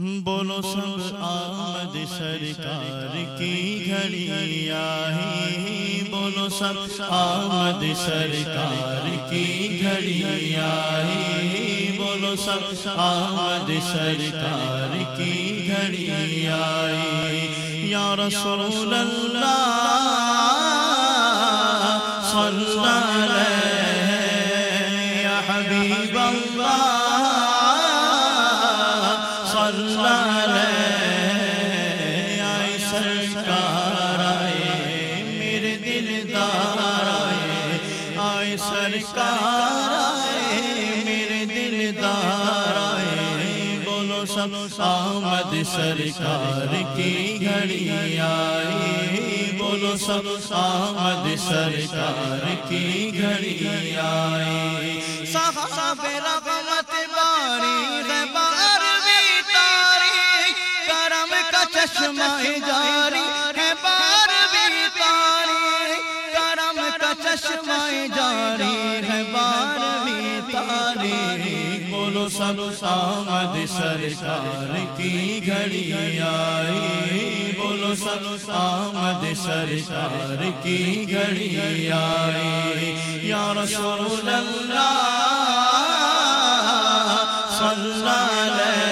بولو سب آمد سرکار کی گھڑی آئی بولو سب آمد سرکار کی گھڑی آئی بولو سب آمد سرکار کی گھڑی آئی یا رسول اللہ سرکار آئے میرے دلدار آئے آئے سرکار آئے میرے دلدار آئے بولو سب آمد سرکار کی گھڑی آئی بولو سب آمد سرکار کی گھڑی آئی صحاب رغمت باری، غبار کرم کا چشمہ جاری چشمہ جاری ہے بار تاری بولو سب آمد سرکار کی گھڑی آئی۔ بولو سب آمد سرکار کی گھڑی آئی۔ یا رسول اللہ، صلی علیہ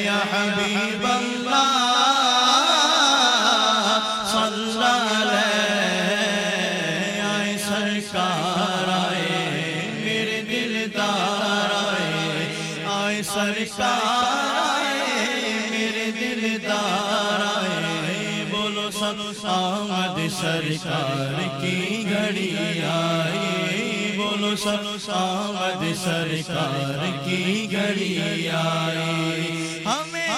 یا حبیب اللہ، صلی علیہ سرکار آئے میرے آئے بولو سب آمد سرکار کی گھڑی آئی، بولو سب آمد سرکار کی گھڑی آئی۔ ہمیں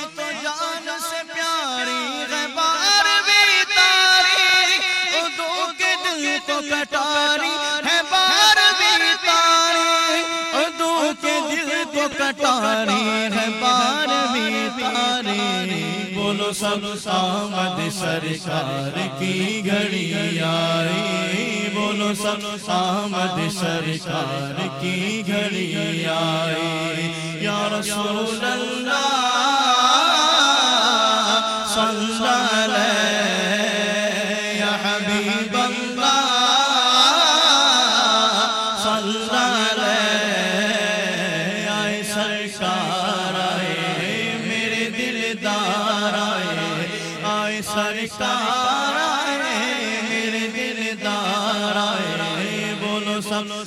تو کے دل کو کٹاری ہے بار تاری بولو سب آمد سرکار کی گھڑی آئی بولو سب آمد سرکار کی گھڑی آئی یا رسول اللہ صلی اللہ علیہ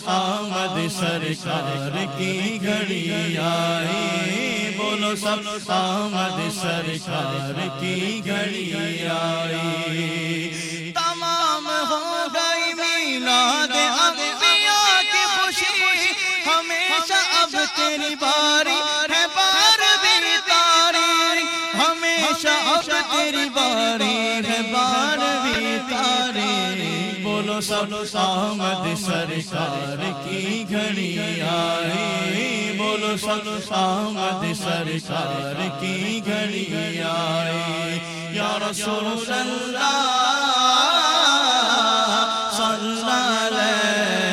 آمد سرکار کی گھڑی آئی بولو سب آمد سرکار کی گھڑی آئی تمام ہو گئی میلاد انبیاء کی خوشی ہمیشہ اب تیری باری ہے بار بھی تاری ہمیشہ اب تیری باری سب آمد سرکار کی گھڑی آئی۔ بولو سب آمد سرکار کی گھڑی آئی۔ یا رسول اللہ صلی علیہ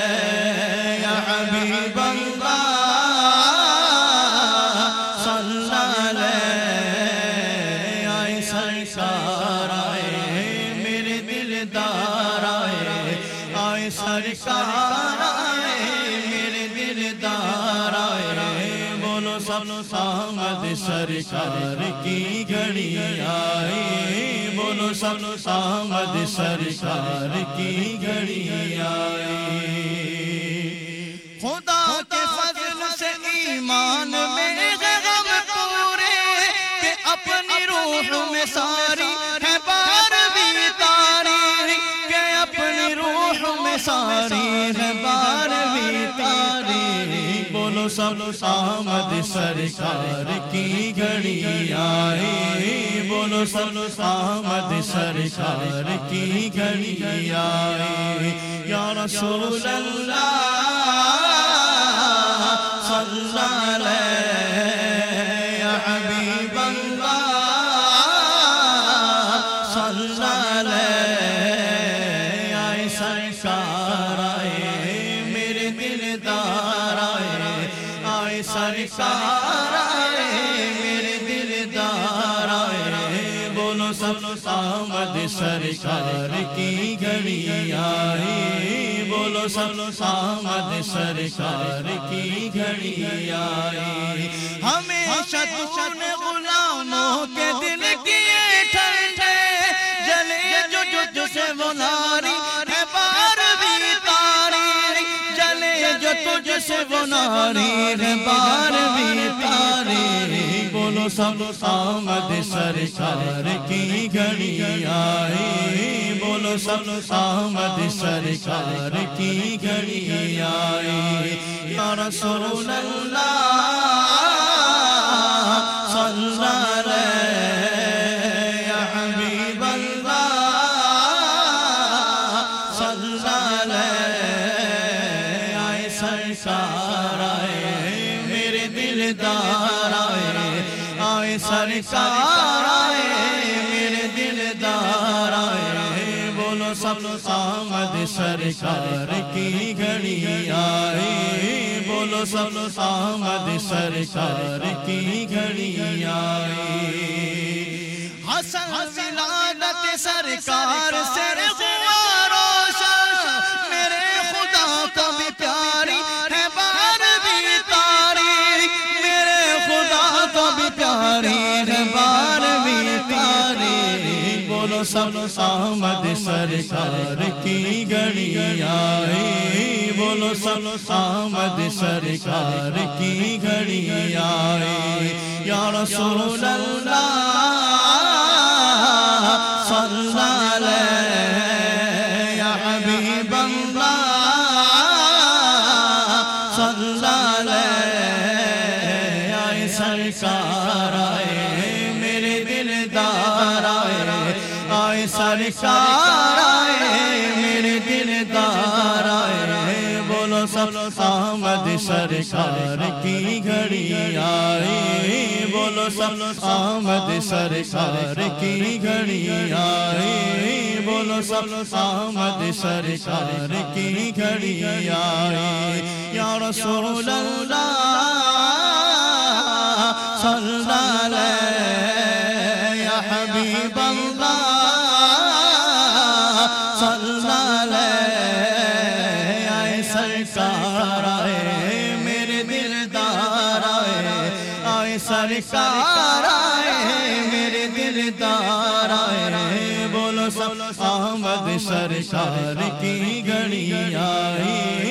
بولو سب آمد سرکار کی گھڑی آئی۔ بولو سب آمد سرکار کی گھڑی آئی۔ خدا کے فضل سے ایمان میں بولو آمد سرکار کی گھڑی آئی۔ بولو سب آمد سرکار کی گھڑی آئی۔ یا رسول اللہ صلی اللہ علیہ بولو سب آمد سرکار کی گھڑی آئی۔ بولو سب آمد سرکار کی گھڑی آئی۔ ہمیشہ تو غلاموں کے دل کیے ٹھنڈے جلے جو جو جو سے وہ ناری ہے بار بھی تاری جلے جو تجھ سے وہ ناری ہے بار بھی تاری سب آمد سرکار کی گھڑی آئی۔ بولو سب آمد سرکار کی گھڑی آئی۔ یا رسول اللہ صلی اللہ علیہ بولو سب آمد سرکار کی گھڑی آئے بولو سب آمد سرکار کی گھڑی آئے حسن ولادت سرکار سے سب آمد سرکار کی گھڑی آئی۔ بولو سب آمد سرکار کی گھڑی آئی۔ یا رسول اللہ صلی اللہ علیہ یا حبیب اللہ سرکار آئے میرے دلدار آئے بولو سب آمد سرکار کی گھڑی آئی بولو سب آمد سرکار کی گھڑی آئی، بولو سب آمد سرکار کی گھڑی آئی۔ یا رسول اللہ، صلی اللہ علیہ آئے، میرے دلدار آئے۔ آئے سرکار آئے، میرے دلدار آئے۔ بولو سب آمد سرکار کی گھڑی آئی۔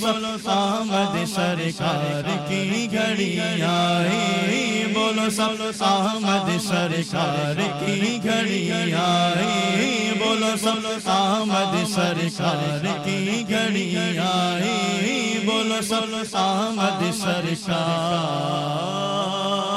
بولو آمد سرکار کی گھڑی آئی۔ بولو سب آمد سرکار کی گھڑی آئی۔ بولو سب آمد سرکار کی گھڑی آئی۔ بولو سب آمد سرکار۔